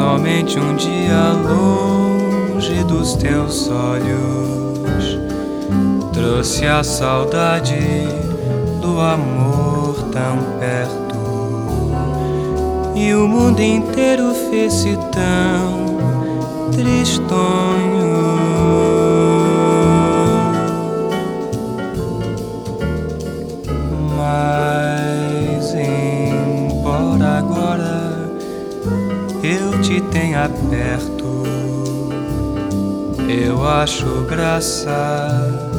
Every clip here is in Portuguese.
somente um dia longe dos teus olhos trouxe a saudade do amor tão perto e o mundo inteiro fez-se tão tristonho. Mas embora agora eu te tenha perto, eu acho graça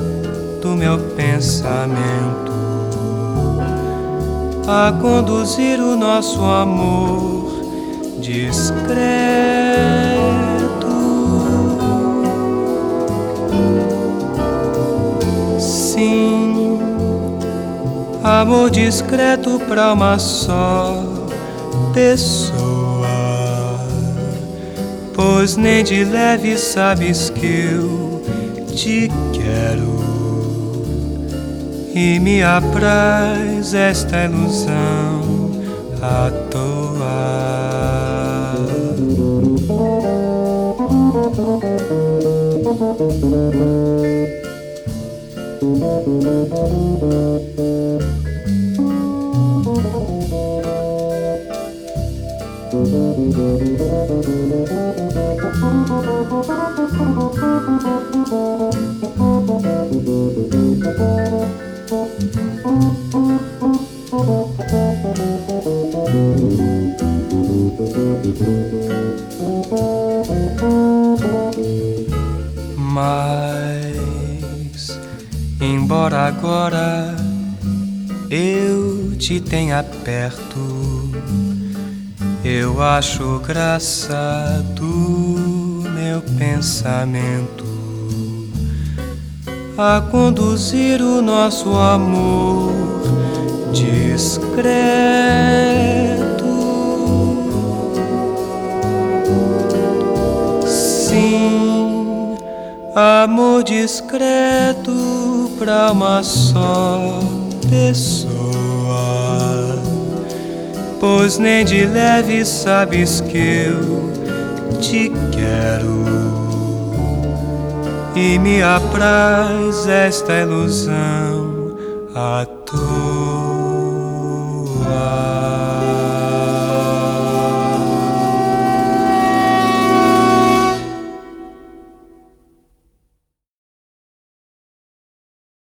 do meu pensamento a conduzir o nosso amor discreto. Sim, amor discreto para uma só pessoa. Pois nem de leve sabes que eu te quero e me apraz esta ilusão à toa. Mas, embora agora eu te tenha perto, eu acho graça do meu pensamento a conduzir o nosso amor discreto. Sim, amor discreto pra uma só pessoa. Pois nem de leve sabes que eu te quero e me apraz esta ilusão à toa.